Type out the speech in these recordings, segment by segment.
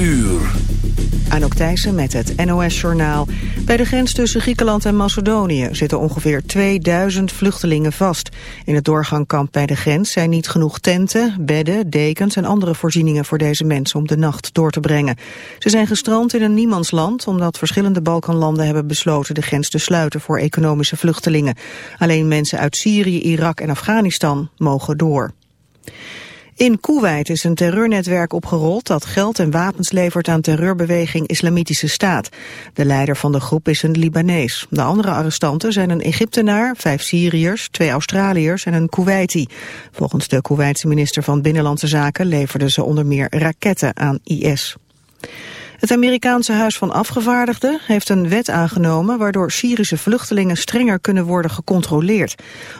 uur. Anouk Thijssen met het NOS-journaal. Bij de grens tussen Griekenland en Macedonië zitten ongeveer 2000 vluchtelingen vast. In het doorgangkamp bij de grens zijn niet genoeg tenten, bedden, dekens en andere voorzieningen voor deze mensen om de nacht door te brengen. Ze zijn gestrand in een niemandsland omdat verschillende Balkanlanden hebben besloten de grens te sluiten voor economische vluchtelingen. Alleen mensen uit Syrië, Irak en Afghanistan mogen door. In Kuwait is een terreurnetwerk opgerold dat geld en wapens levert aan terreurbeweging Islamitische Staat. De leider van de groep is een Libanees. De andere arrestanten zijn een Egyptenaar, vijf Syriërs, twee Australiërs en een Kuwaiti. Volgens de Kuwaitse minister van Binnenlandse Zaken leverden ze onder meer raketten aan IS. Het Amerikaanse Huis van Afgevaardigden heeft een wet aangenomen waardoor Syrische vluchtelingen strenger kunnen worden gecontroleerd.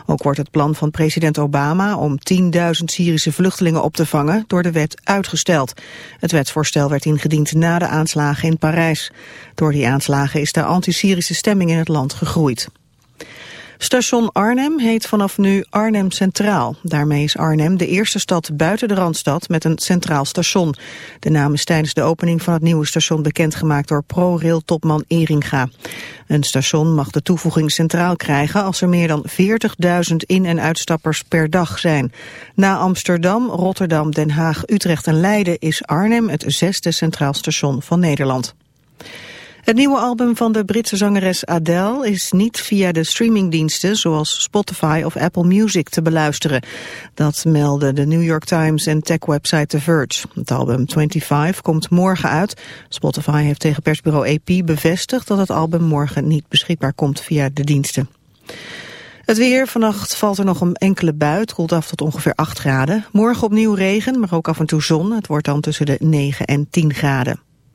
Ook wordt het plan van president Obama om 10.000 Syrische vluchtelingen op te vangen door de wet uitgesteld. Het wetsvoorstel werd ingediend na de aanslagen in Parijs. Door die aanslagen is de anti-Syrische stemming in het land gegroeid. Station Arnhem heet vanaf nu Arnhem Centraal. Daarmee is Arnhem de eerste stad buiten de Randstad met een centraal station. De naam is tijdens de opening van het nieuwe station bekendgemaakt door ProRail-topman Eringa. Een station mag de toevoeging centraal krijgen als er meer dan 40.000 in- en uitstappers per dag zijn. Na Amsterdam, Rotterdam, Den Haag, Utrecht en Leiden is Arnhem het zesde centraal station van Nederland. Het nieuwe album van de Britse zangeres Adele is niet via de streamingdiensten zoals Spotify of Apple Music te beluisteren. Dat melden de New York Times en tech-website The Verge. Het album 25 komt morgen uit. Spotify heeft tegen persbureau AP bevestigd dat het album morgen niet beschikbaar komt via de diensten. Het weer, vannacht valt er nog een enkele bui. Het koelt af tot ongeveer 8 graden. Morgen opnieuw regen, maar ook af en toe zon. Het wordt dan tussen de 9 en 10 graden.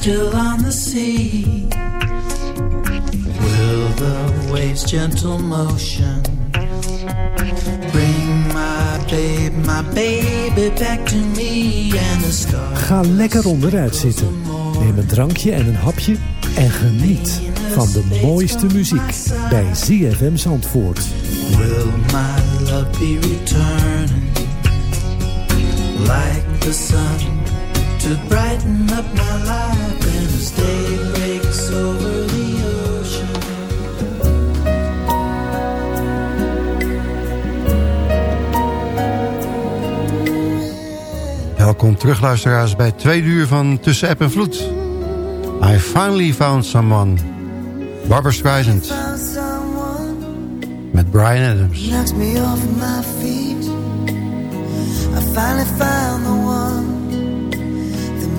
Still on the sea. Will the waves' gentle motion bring my babe, my baby back to me and the stars? Ga lekker onderuit zitten. Neem een drankje en een hapje en geniet van de mooiste muziek bij ZFM Zandvoort. Will my love be returning like the sun to brighten up my life and as day breaks over the ocean? Welkom terug luisteraars bij twee uur van Tussen App en Vloed. I finally found someone. Barbara Streisand. Met Brian Adams. knocks me off my feet. I finally found the one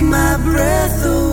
My breath away.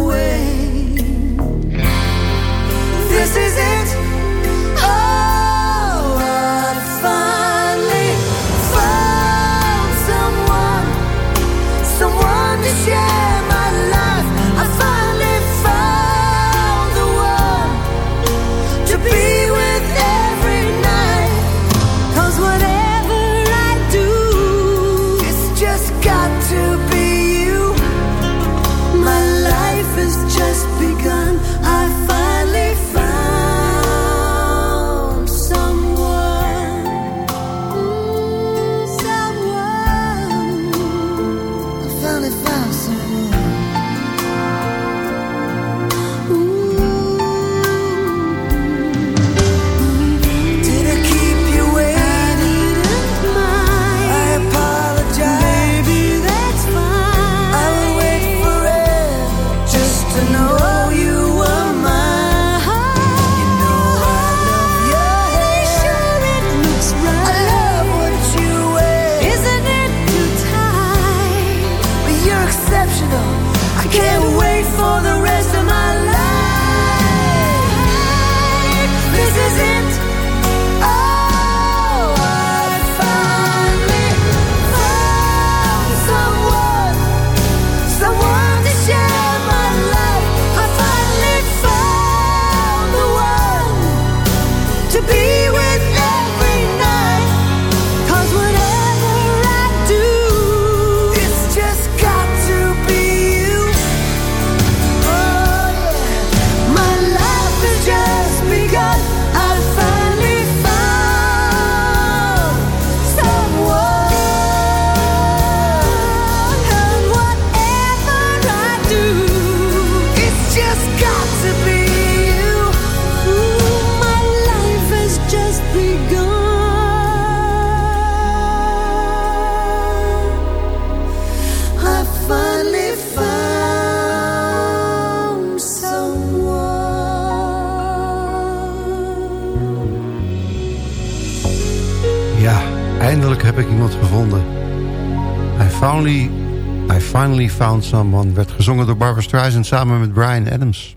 Found Someone... werd gezongen door Barbara Streisand samen met Brian Adams.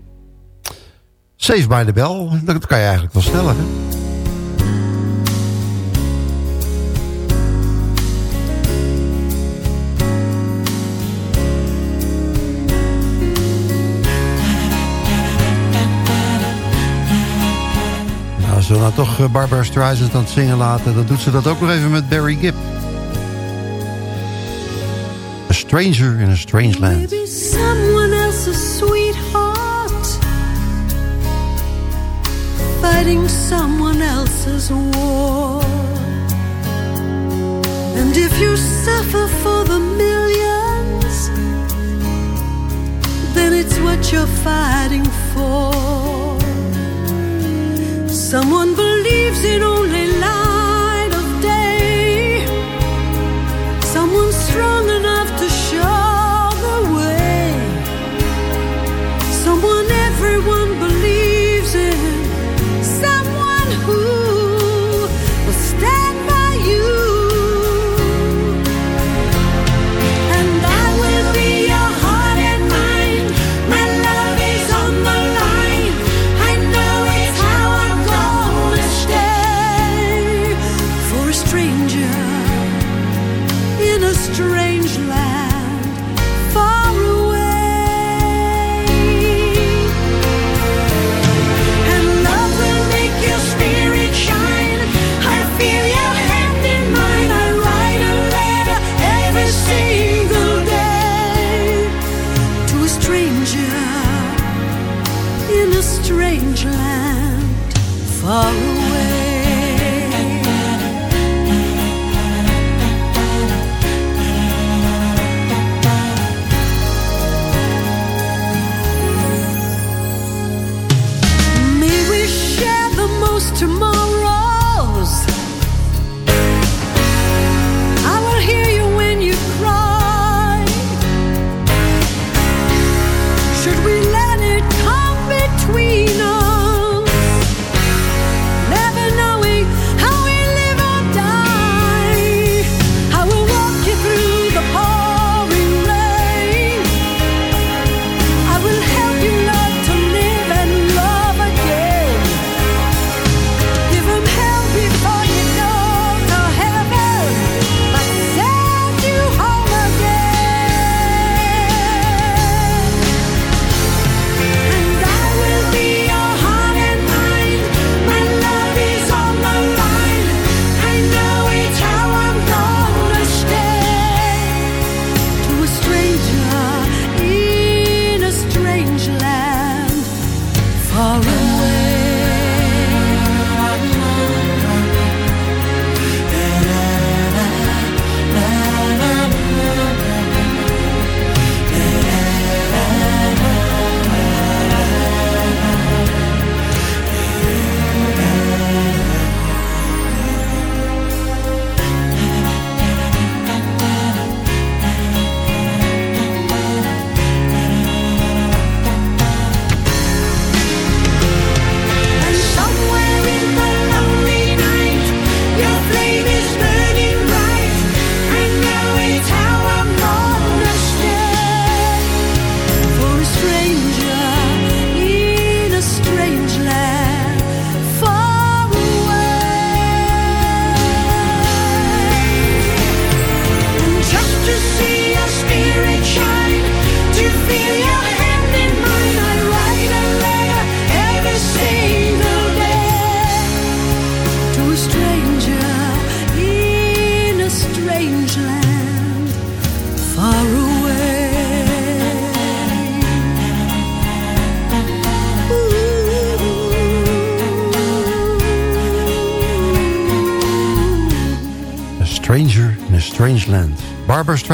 Save by the Bell, dat kan je eigenlijk wel stellen, hè? Nou, zullen we nou toch eh, Barbara Streisand aan het zingen laten... dan doet ze dat ook nog even met Barry Gibb. Stranger in a Strange Land. Maybe someone else's sweetheart Fighting someone else's war. And if you suffer for the millions Then it's what you're fighting for.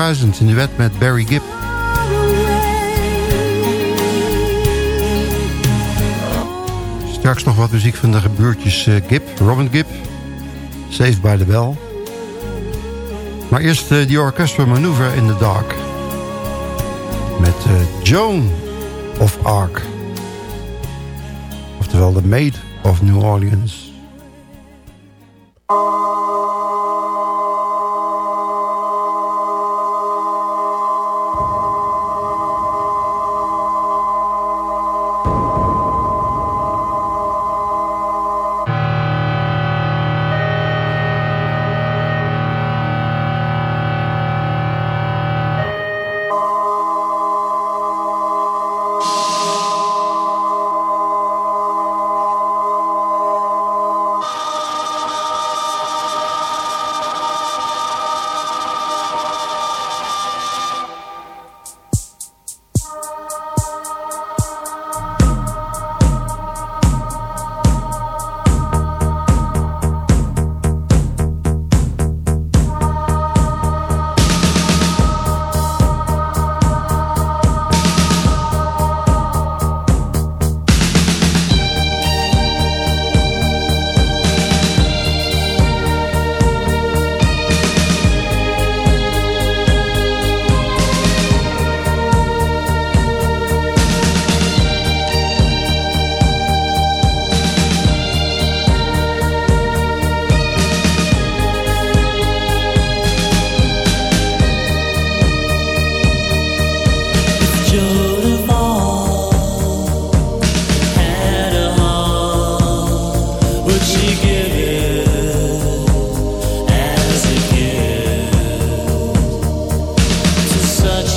2000 in wet met Barry Gibb. Straks nog wat muziek van de gebuurtjes uh, eh, Gibb, Robin Gibb. Saved by the Bell. Maar eerst eh, die Orchestra Manoeuvre in the Dark. Met eh, Joan of Arc. Oftewel de Maid of New Orleans.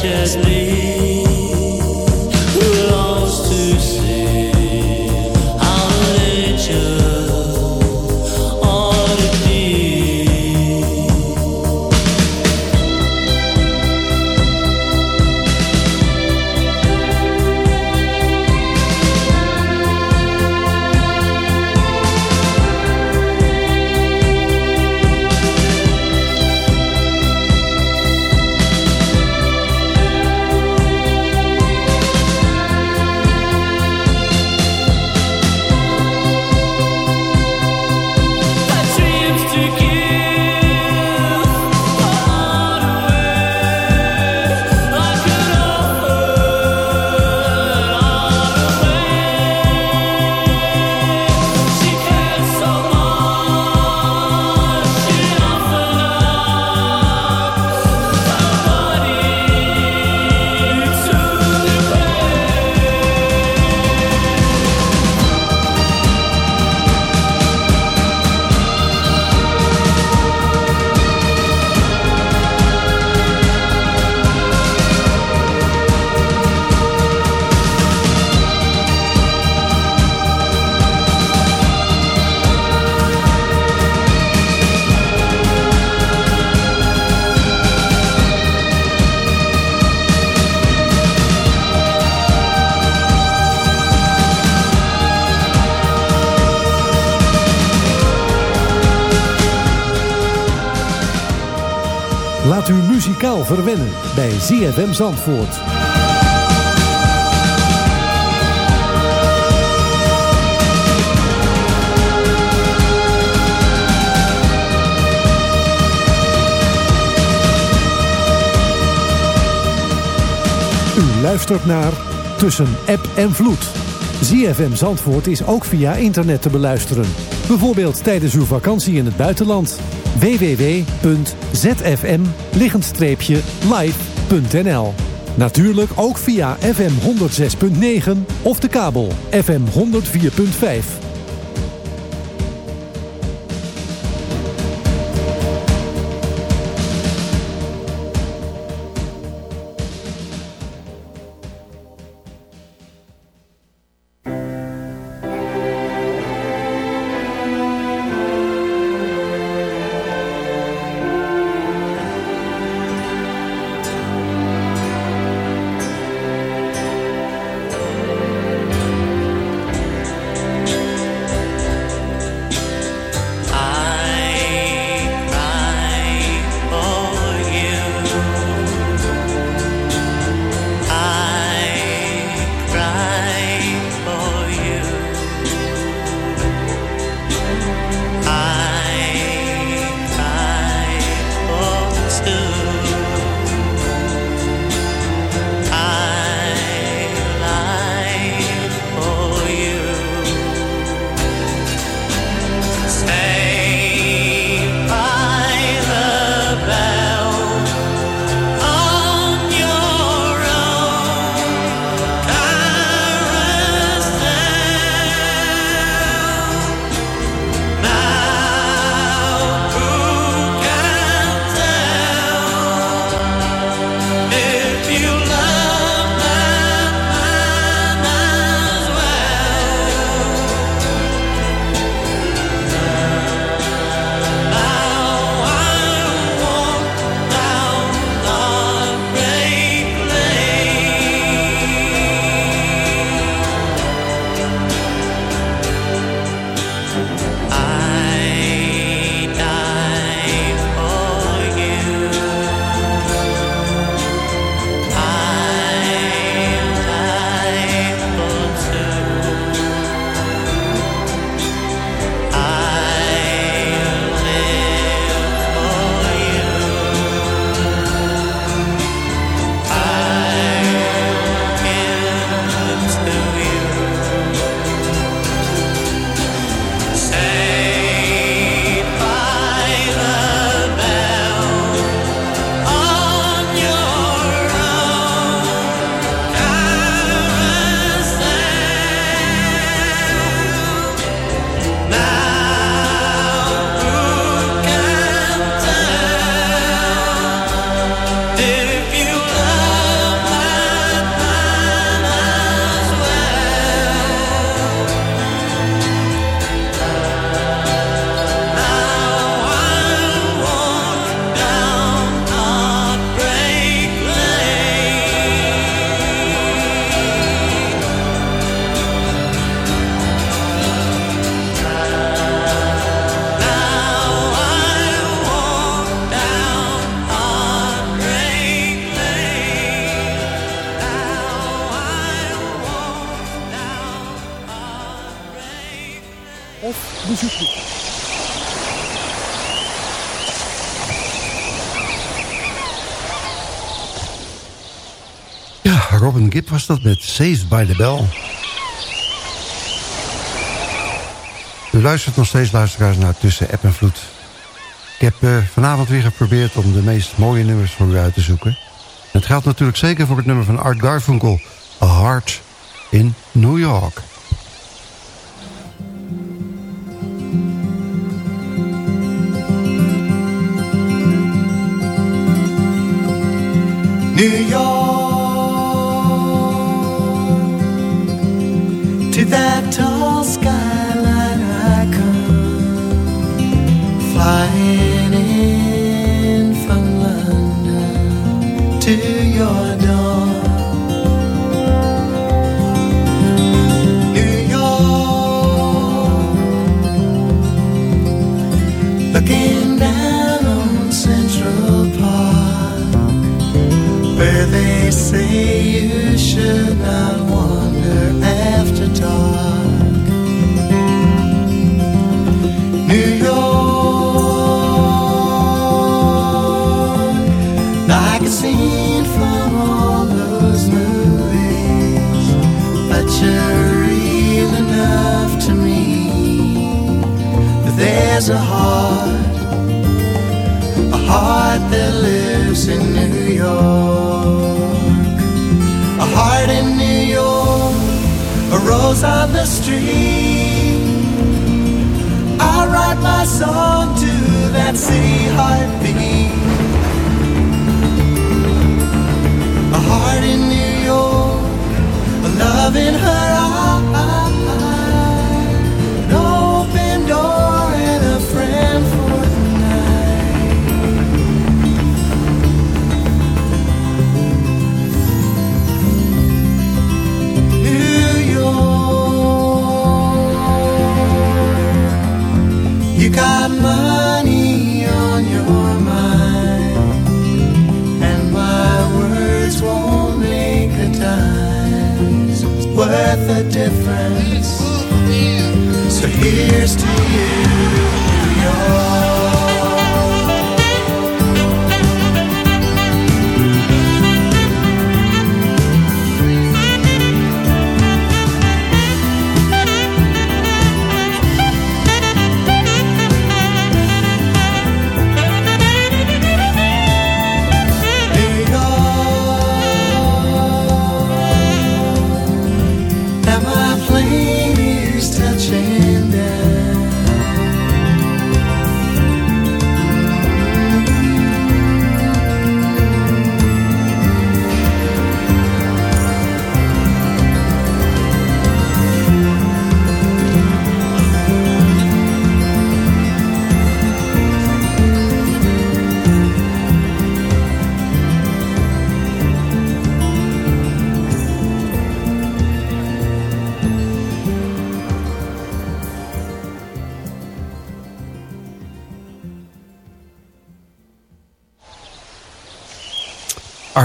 Laat u verwennen bij ZFM Zandvoort. U luistert naar Tussen App en Vloed. ZFM Zandvoort is ook via internet te beluisteren. Bijvoorbeeld tijdens uw vakantie in het buitenland www.zfm-live.nl Natuurlijk ook via FM 106.9 of de kabel FM 104.5. of bezoek dit. Ja, Robin Gibb was dat met Saved by the Bell. U luistert nog steeds, luisteraars, naar Tussen App en Vloed. Ik heb uh, vanavond weer geprobeerd om de meest mooie nummers voor u uit te zoeken. Het geldt natuurlijk zeker voor het nummer van Art Garfunkel... A Heart in New York.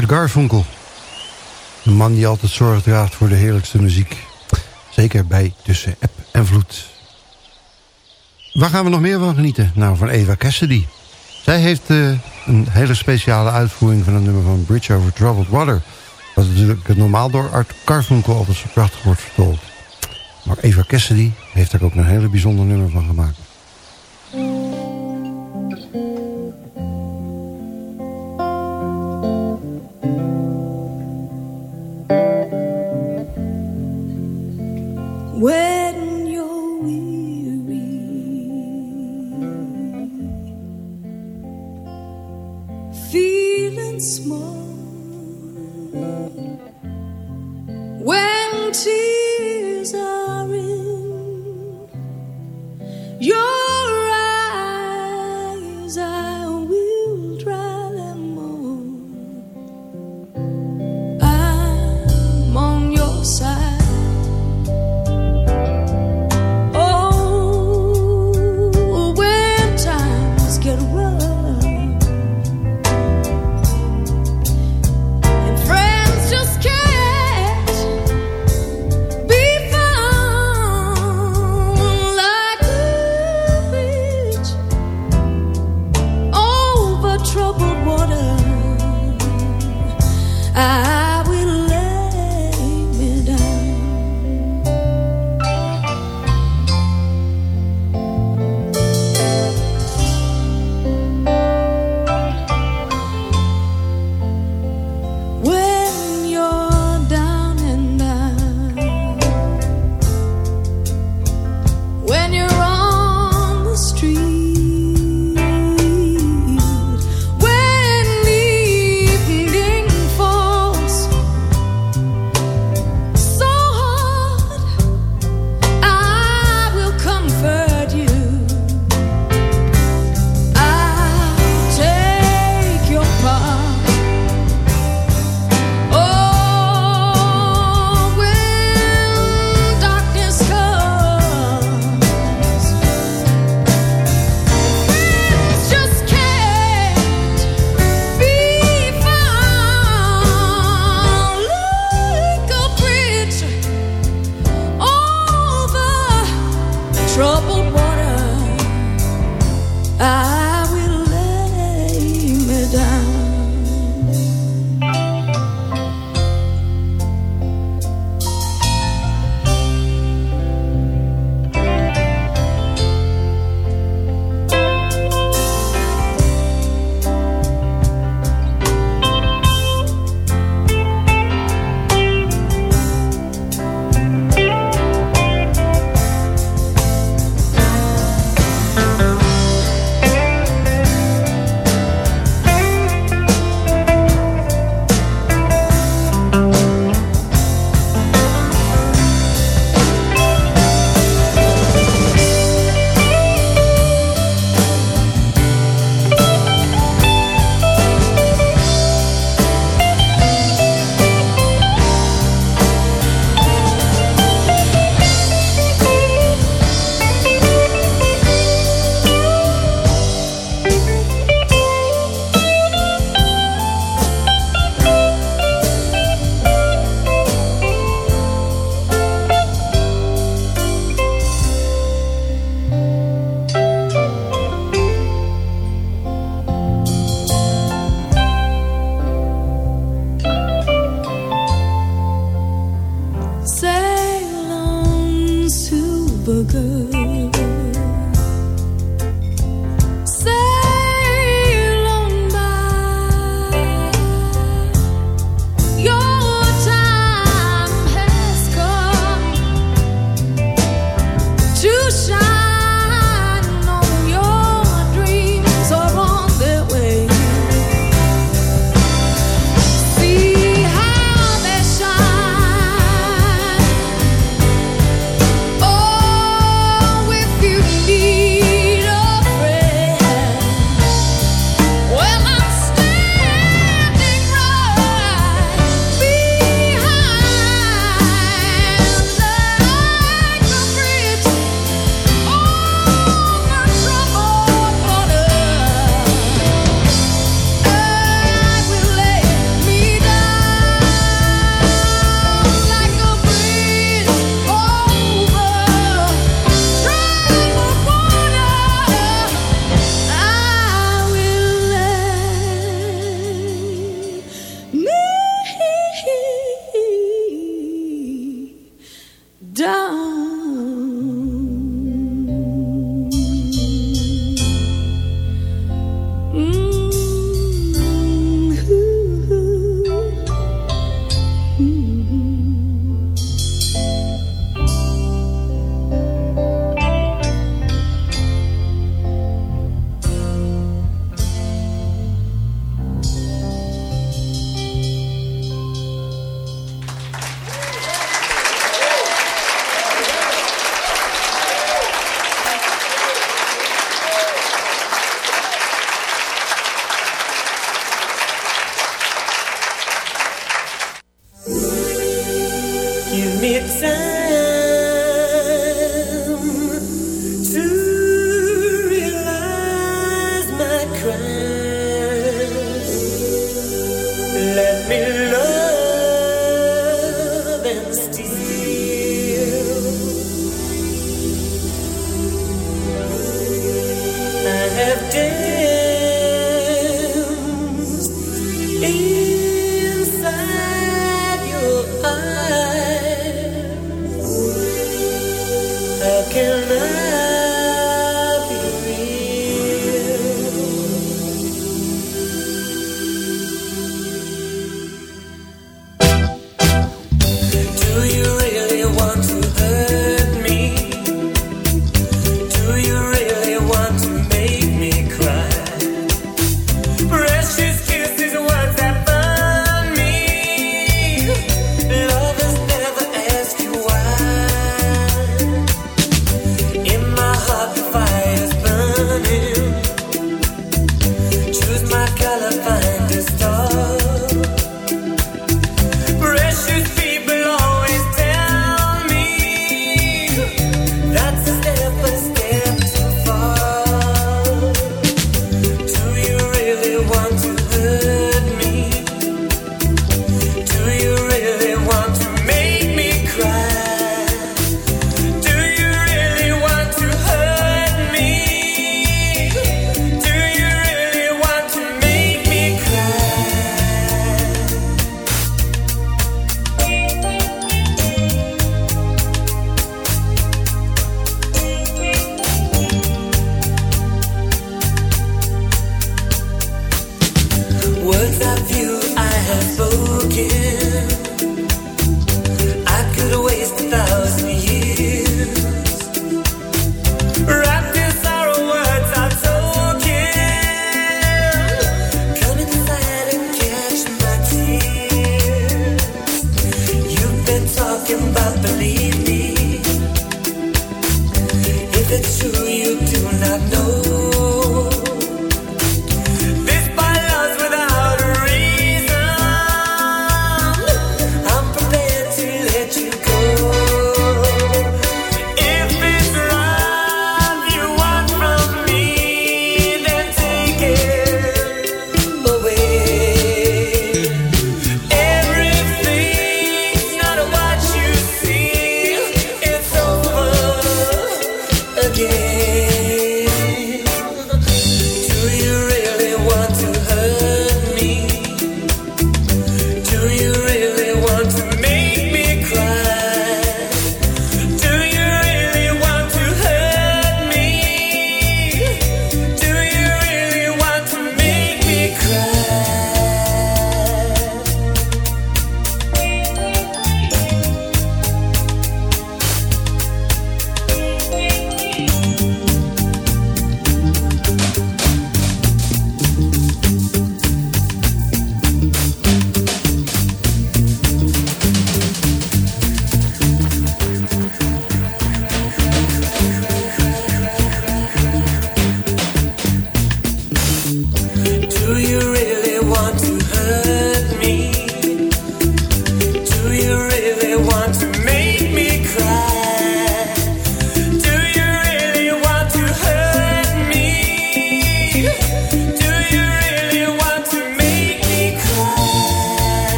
Art Garfunkel. Een man die altijd zorg draagt voor de heerlijkste muziek. Zeker bij Tussen App en Vloed. Waar gaan we nog meer van genieten? Nou, van Eva Cassidy. Zij heeft eh, een hele speciale uitvoering van het nummer van Bridge Over Troubled Water. Wat natuurlijk normaal door Art Garfunkel altijd zo prachtig wordt vertolkt. Maar Eva Cassidy heeft er ook een hele bijzonder nummer van gemaakt.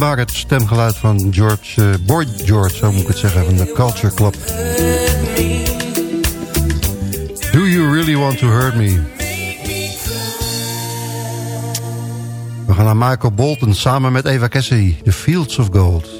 Herkenbaar het stemgeluid van George, uh, Boy George, zo moet ik het zeggen, van de Culture Club. Do you really want to hurt me? We gaan naar Michael Bolton samen met Eva Cassidy, The Fields of Gold.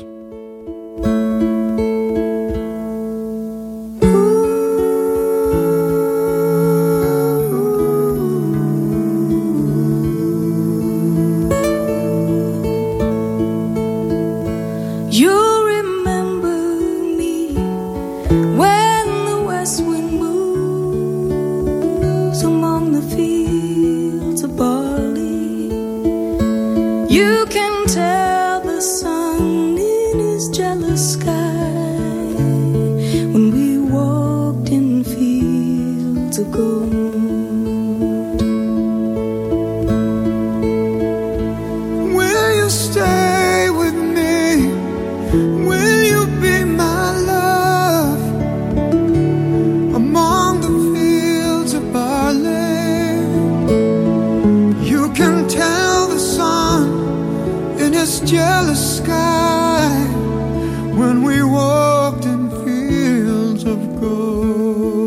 you.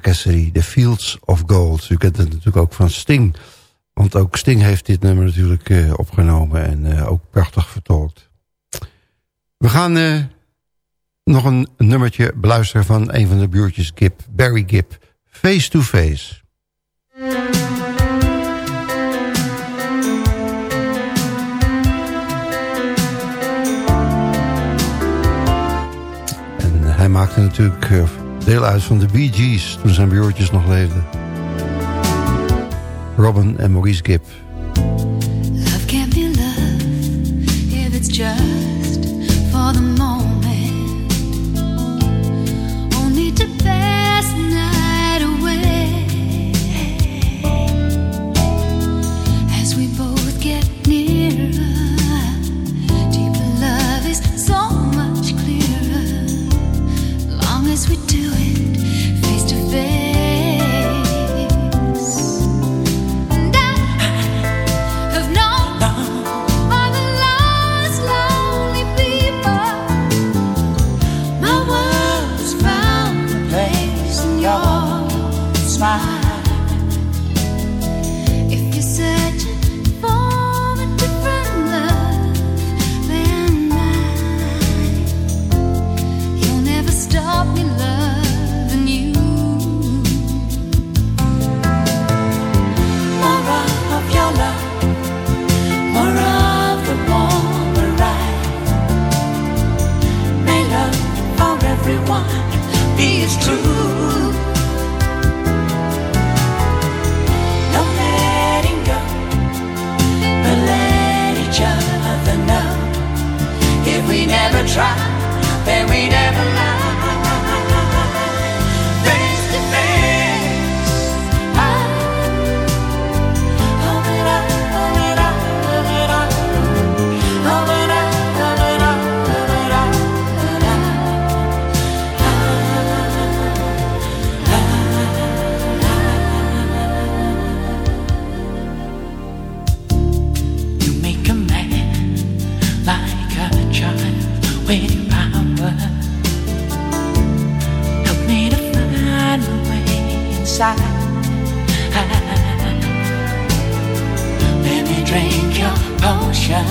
Cassidy, The Fields of Gold. U kent het natuurlijk ook van Sting. Want ook Sting heeft dit nummer natuurlijk eh, opgenomen en eh, ook prachtig vertolkt. We gaan eh, nog een nummertje beluisteren van een van de buurtjes Gip, Barry Gip, Face to Face. En hij maakte natuurlijk deel uit van de Bee Gees toen zijn broertjes nog leefden. Robin en Maurice Gibb. Love ocean.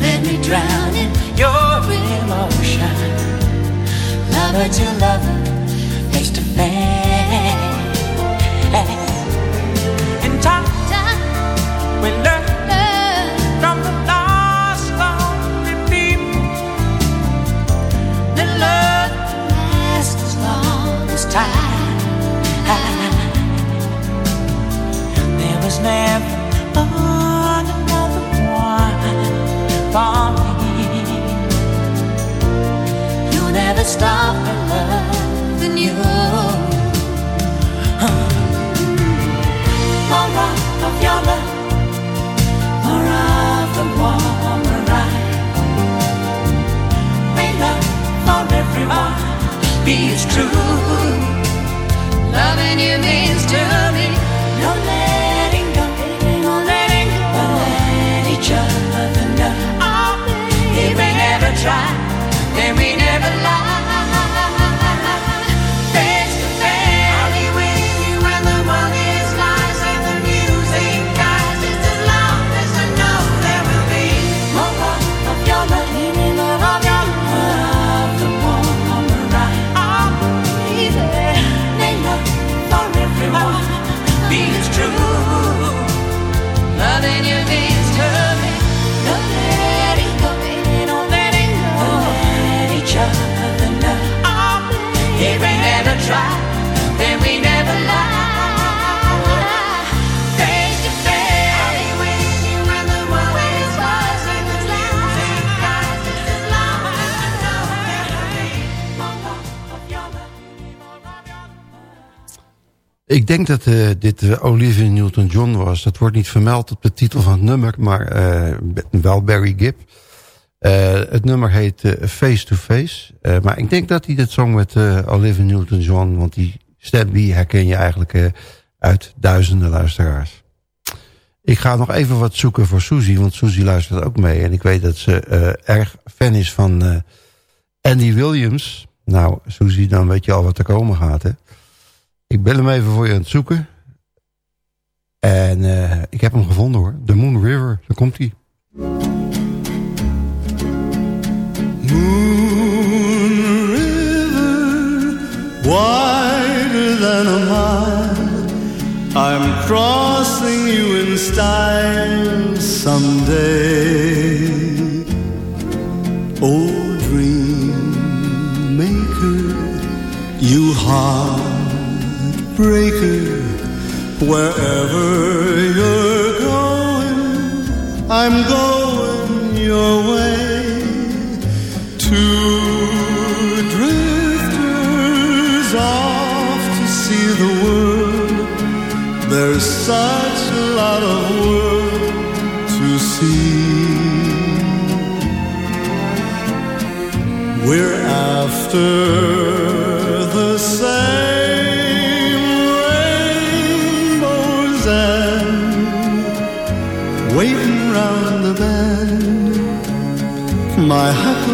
Let me drown in your emotion. Lover to lover. stop. More of your love, more of the love for be as true. Loving you means to Ik denk dat eh, dit uh, Olivia Newton-John was. Dat wordt niet vermeld op de titel van het nummer, maar eh, wel Barry Gibb. het nummer heet Face to Face. maar ik denk dat hij dit zong met Olivia Newton-John, want die stem herken je eigenlijk uit duizenden luisteraars. Ik ga nog even wat zoeken voor Suzy, want Suzy luistert ook mee. En ik weet dat ze erg fan is van Andy Williams. Nou, Suzy, dan weet je al wat er komen gaat, hè? Ik ben hem even voor je aan het zoeken. En uh, ik heb hem gevonden hoor. The Moon River, daar komt hij. Moon River, wider than a mile. I'm crossing you in style someday. Oh, dream maker, you heart breaker wherever you're going i'm going your way. Two drifters off to see the world. There's such a lot of world to see. We're after the same my huckleberry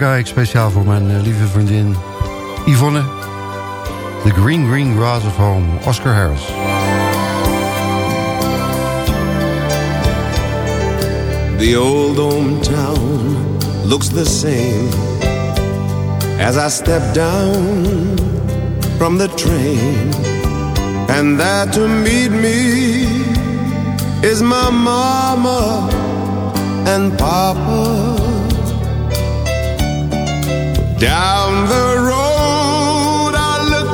draai ik speciaal voor mijn eh, lieve vriendin Yvonne. The Green Green Grass of Home, Oscar Harris. The old hometown looks the same as I step down from the train. And there to meet me is my mama and papa. Down the road I look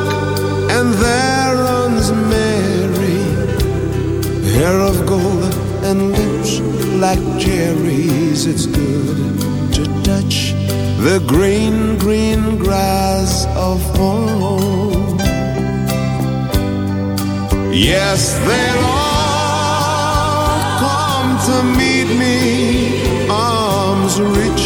and there runs Mary, hair of gold and lips like cherries. It's good to touch the green, green grass of home. Yes, they'll all come to meet me, arms reaching,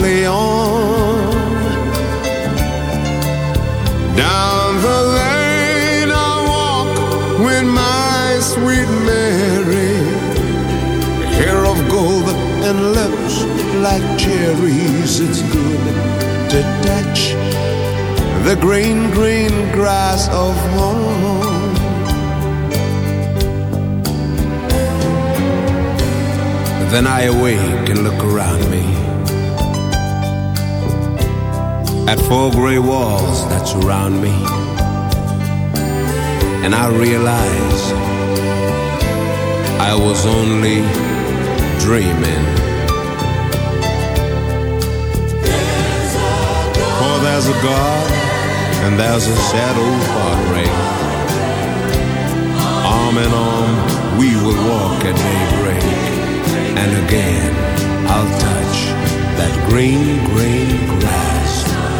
Leon. Down the lane I walk with my sweet Mary, hair of gold and lips like cherries. It's good to touch the green, green grass of home. Then I awake and look around me at four gray walls that surround me, and I realize I was only dreaming. For there's a God and there's a sad old heartbreak. Arm in arm, we will walk at daybreak. And again, I'll touch that green, green grass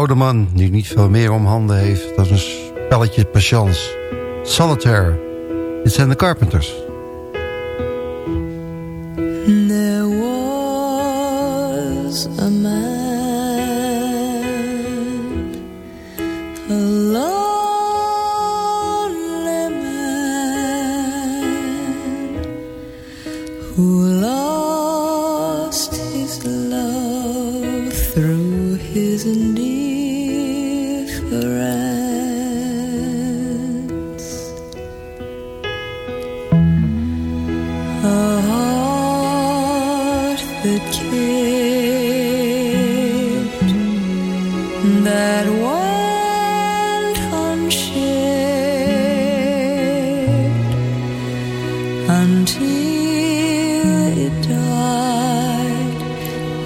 oude man die niet veel meer om handen heeft dan een spelletje patience. Solitaire. Dit zijn de Carpenters.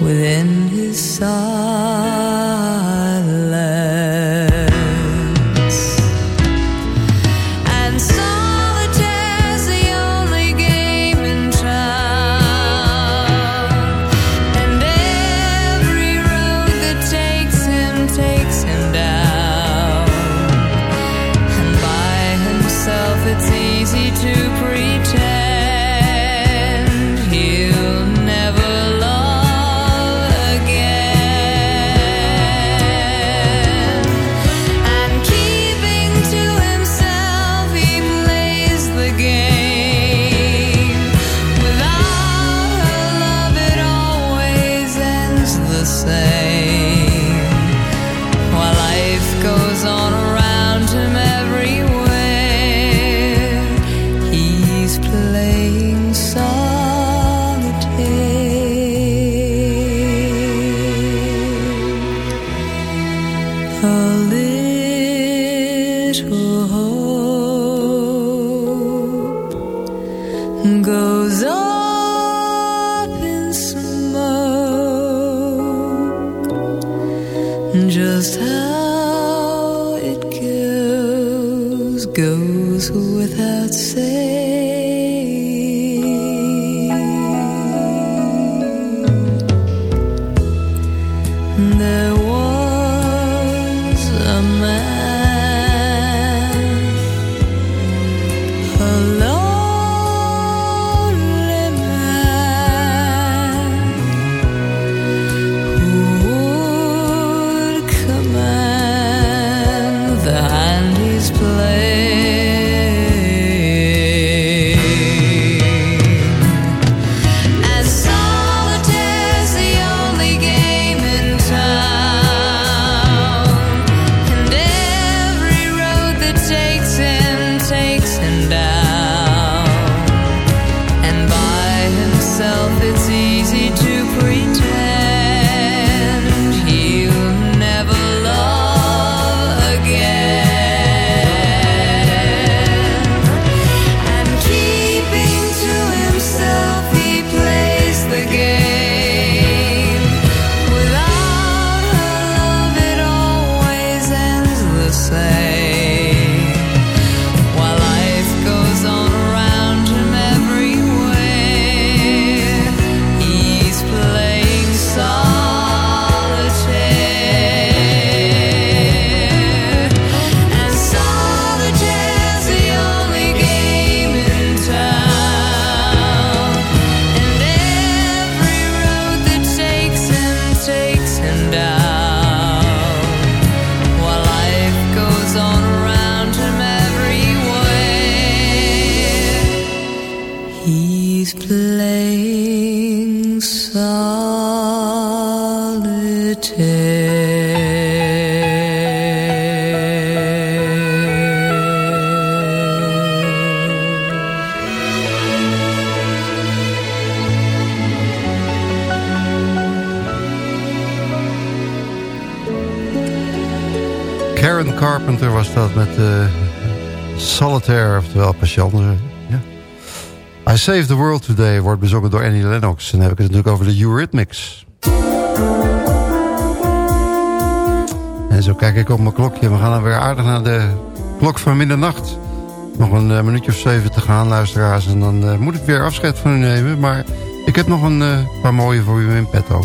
Within his silence. Patience. Ja. I Save the World Today wordt bezongen door Annie Lennox. En dan heb ik het natuurlijk over de Eurythmics. En zo kijk ik op mijn klokje. We gaan dan weer aardig naar de klok van middernacht. Nog een eh, minuutje of zeven te gaan, luisteraars. En dan eh, moet ik weer afscheid van u nemen. Maar ik heb nog een eh, paar mooie voor u in petto.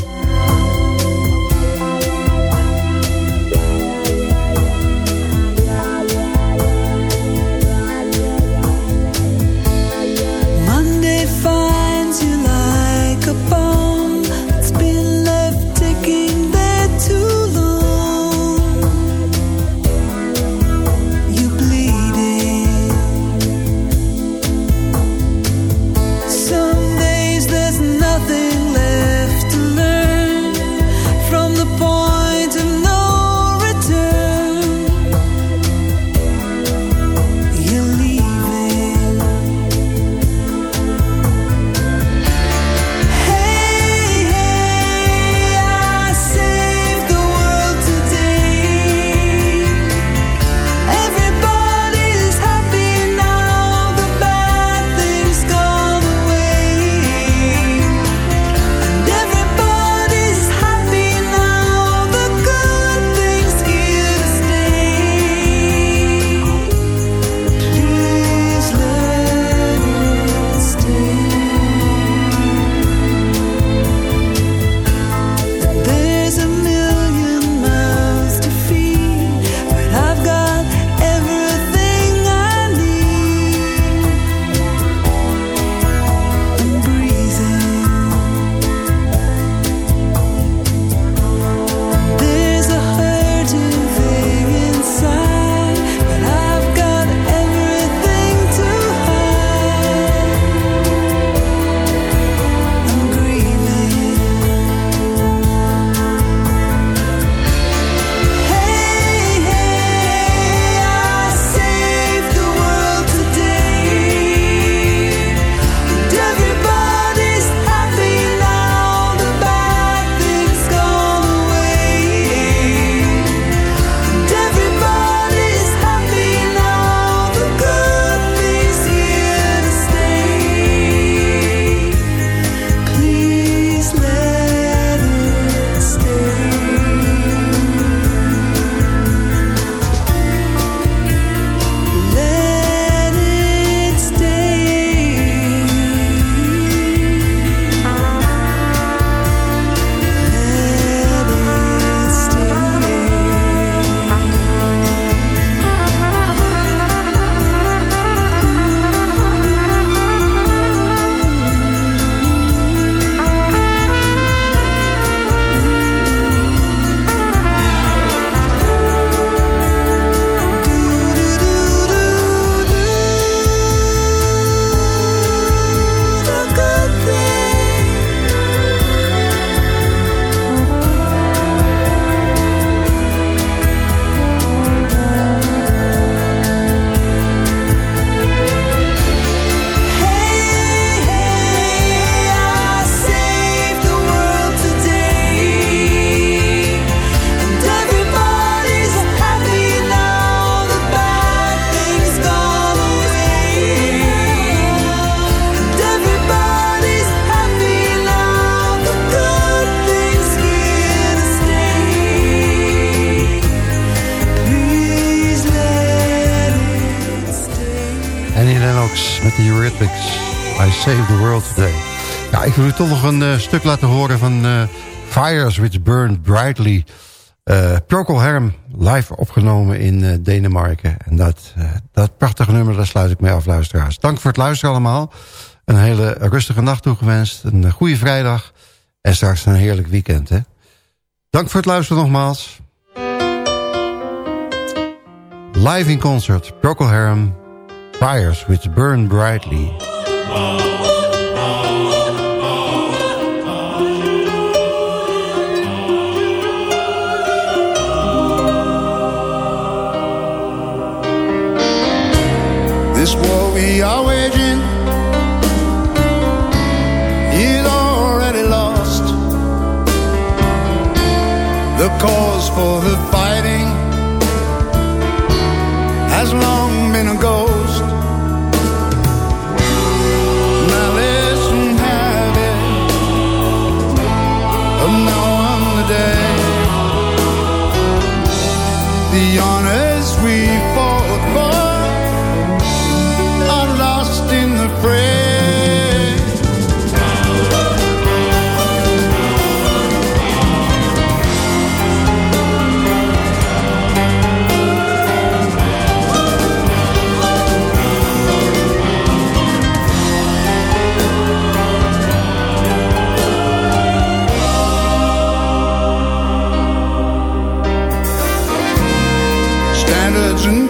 Met de Eurythmics. I Save the World Today. Ja, ik wil u toch nog een eh, stuk laten horen van eh, Fires Which Burn Brightly. eh Procol Harum, live opgenomen in Denemarken. En dat, dat prachtige nummer, daar sluit ik mee af, luisteraars. Dank voor het luisteren allemaal. Een hele rustige nacht toegewenst. Een goede vrijdag. En straks een heerlijk weekend, hè. Dank voor het luisteren nogmaals. Live in concert, Procol Harum, Fires Which Burn Brightly. This war we are waging is already lost. The cause for the fighting has long standards